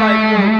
like,